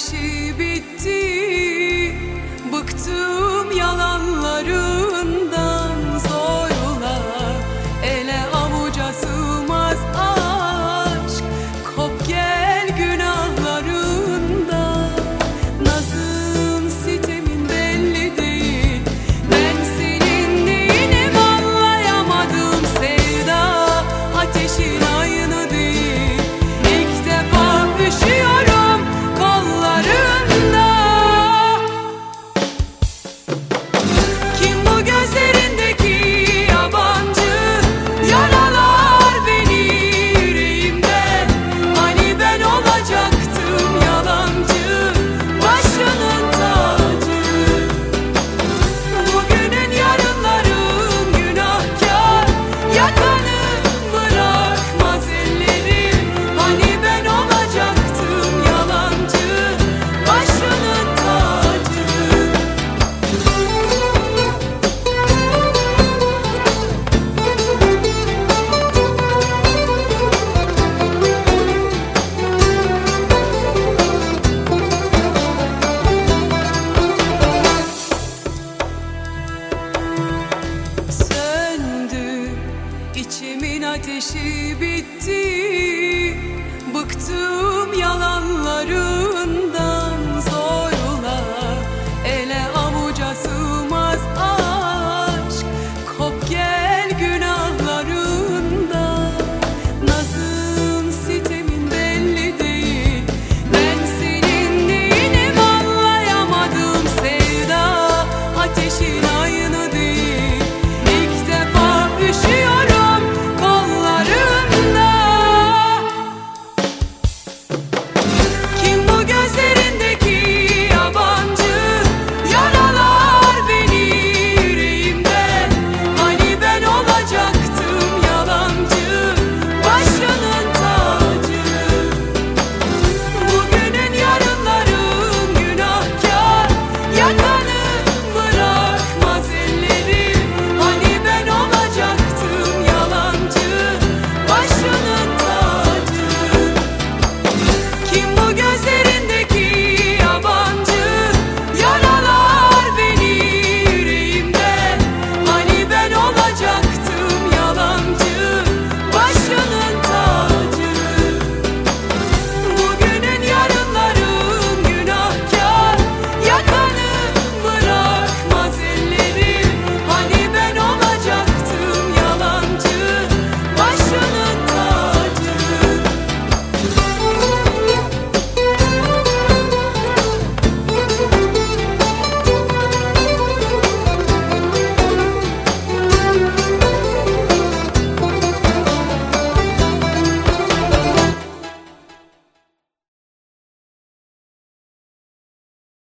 işi bitti. ateşi bitti. Bıktım yalanların